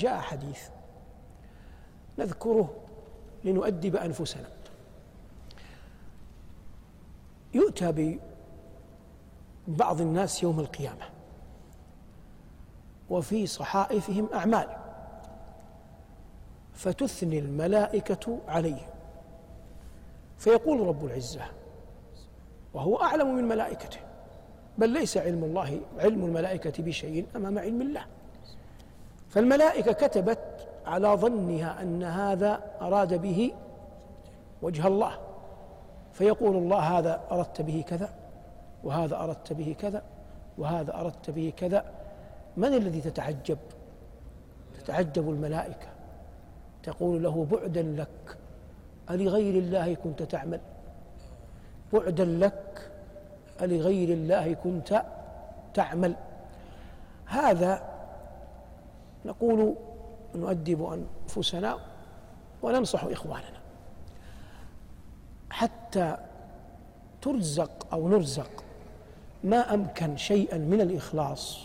جاء حديث نذكره لنؤدب أنفسنا. يؤتى ببعض الناس يوم القيامة وفي صحائفهم أعمال فتثني الملائكة عليه. فيقول رب العزة وهو أعلم من ملائكته بل ليس علم الله علم الملائكة بشيء أمام علم الله. فالملائكة كتبت على ظنها أن هذا أراد به وجه الله فيقول الله هذا أردت به كذا وهذا أردت به كذا وهذا أردت به كذا. من الذي تتعجب؟ تتعجب الملائكة. تقول له بعدا لك ألغير الله كنت تعمل؟ بعدا لك ألغير الله كنت تعمل؟ هذا نقول نؤدب أنفسنا وننصح إخواننا. حتى ترزق أو نرزق ما أمكن شيئا من الإخلاص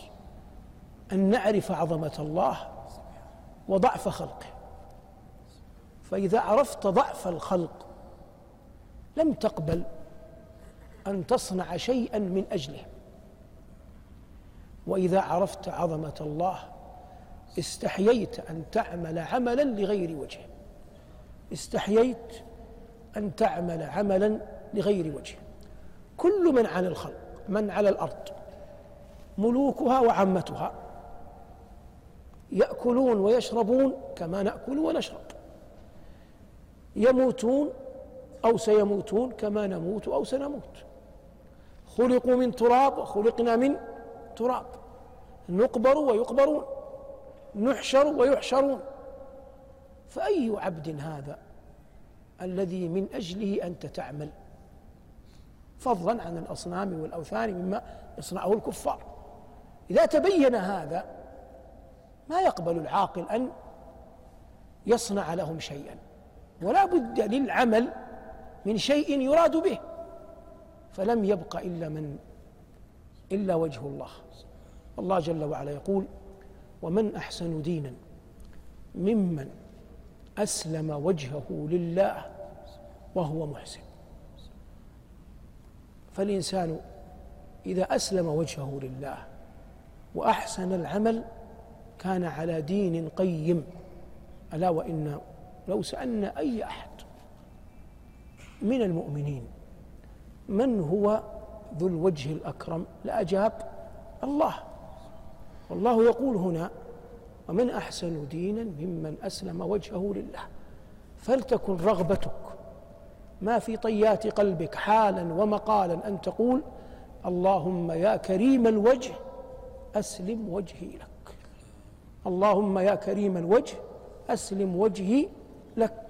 أن نعرف عظمة الله وضعف خلقه. فإذا عرفت ضعف الخلق لم تقبل أن تصنع شيئا من أجله. وإذا عرفت عظمة الله استحييت أن تعمل عملا لغير وجهه استحييت أن تعمل عملا لغير وجهه كل من على الخلق من على الأرض ملوكها وعامتها يأكلون ويشربون كما نأكل ونشرب. يموتون أو سيموتون كما نموت أو سنموت. خلقوا من تراب وخلقنا من تراب. نقبر ويقبرون. نحشر ويحشرون. فأي عبد هذا الذي من أجله أنت تعمل؟ فضلا عن الأصنام والأوثان مما يصنعه الكفار. إذا تبين هذا ما يقبل العاقل أن يصنع لهم شيئا. ولا بد للعمل من شيء يراد به. فلم يبق إلا من إلا وجه الله. الله جل وعلا يقول ومن أحسن دينا ممن أسلم وجهه لله وهو محسن. فالإنسان إذا أسلم وجهه لله وأحسن العمل كان على دين قيم ألا وإن لو سألنا أي أحد من المؤمنين من هو ذو الوجه الأكرم لأجاب الله. والله يقول هنا ومن أحسن دينا ممن أسلم وجهه لله. فلتكن رغبتك. ما في طيات قلبك حالا ومقالا أن تقول اللهم يا كريم الوجه أسلم وجهي لك. اللهم يا كريم الوجه أسلم وجهي لك.